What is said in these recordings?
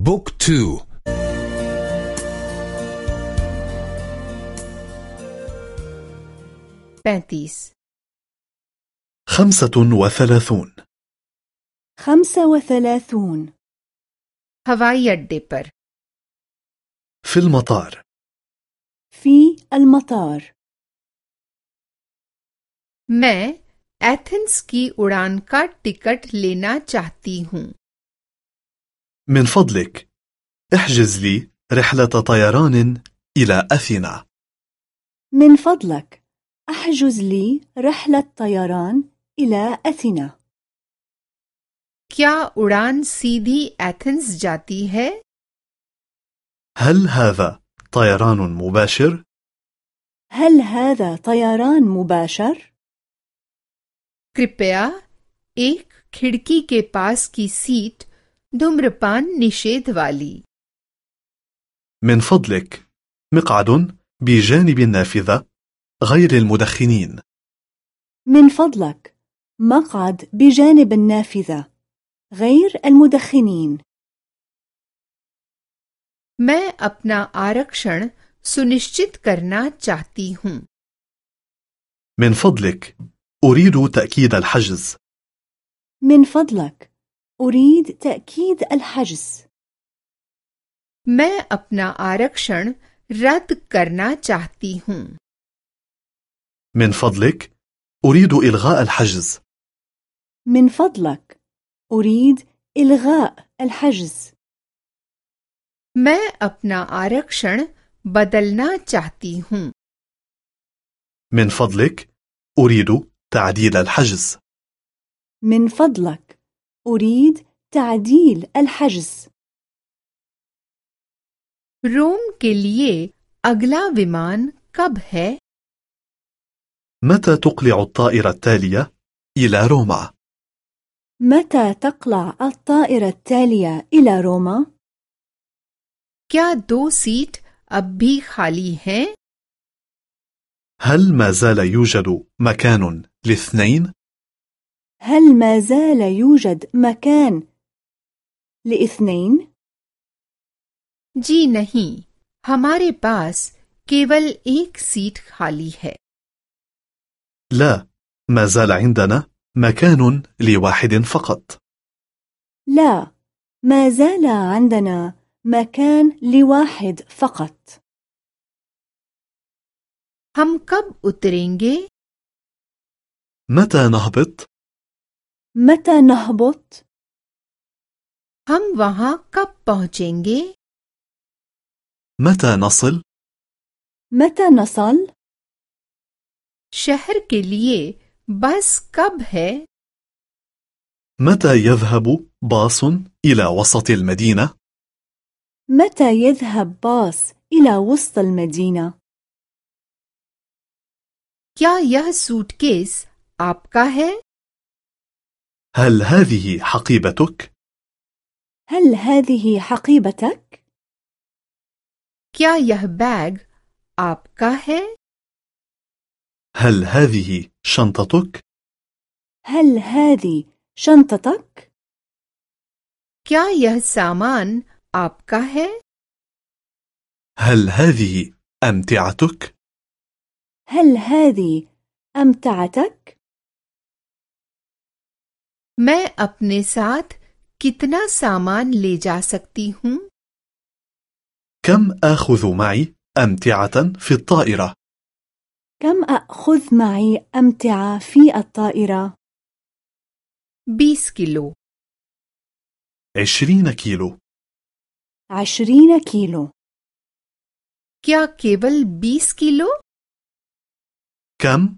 بوك تو पैंतीस خمسة وثلاثون خمسة وثلاثون हवाई अड्डे पर في المطار في المطار मैं एथेंस की उड़ान का टिकट लेना चाहती हूँ من فضلك احجز لي رحلة طيران إلى أثينا من فضلك احجز لي رحلة طيران إلى أثينا क्या उड़ान सीधी एथेंस जाती है هل هذا طيران مباشر؟ هل هذا طيران مباشر؟ कृपया एक खिड़की के पास की सीट धूम्रपान निषेध वाली من فضلك مقعد بجانب النافذة غير المدخنين من فضلك مقعد بجانب النافذة غير المدخنين मैं अपना आरक्षण सुनिश्चित करना चाहती हूँ من فضلك أريد تأكيد الحجز من فضلك أريد تأكيد الحجز मैं अपना आरक्षण रद्द करना चाहती हूँ من فضلك أريد إلغاء الحجز من فضلك أريد إلغاء الحجز मैं अपना आरक्षण बदलना चाहती हूँ من فضلك أريد تعديل الحجز من فضلك أريد تعديل الحجز रोम के लिए अगला विमान कब है متى تقلع الطائرة التالية إلى روما؟ متى تقلع الطائرة التالية إلى روما؟ क्या दो सीट अब भी खाली हैं هل ما زال يوجد مكان لاثنين؟ هل ما زال يوجد مكان لاثنين؟ जी नहीं हमारे पास केवल एक सीट खाली है لا ما زال عندنا مكان لواحد فقط لا ما زال عندنا مكان لواحد فقط हम कब उतरेंगे متى نهبط؟ متى نهبط؟ हम वहां कब पहुंचेंगे متى نصل؟ متى نصل؟ शहर के लिए बस कब है متى يذهب باص إلى وسط المدينة؟ متى يذهب باص إلى وسط المدينة؟ क्या यह सूटकेस आपका है هل هذه حقيبتك؟ هل هذه حقيبتك؟ क्या यह बैग आपका है هل هذه شنطتك؟ هل هذه شنطتك؟ क्या यह सामान आपका है هل هذه أمتعتك؟ هل هذه أمتعتك؟ मैं अपने साथ कितना सामान ले जा सकती हूँ كم آخذ معي أمتعة في الطائرة؟ كم أخذ معي أمتعة في الطائرة؟ बीस किलो عشرين كيلو عشرين كيلو क्या केवल बीस किलो كم؟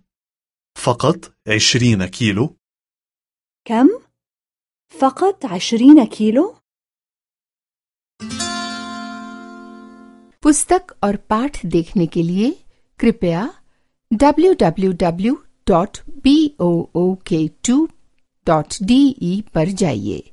فقط عشرين كيلو كم؟ فقط عشرين كيلو؟ पुस्तक और पाठ देखने के लिए कृपया www.book2.de पर जाइए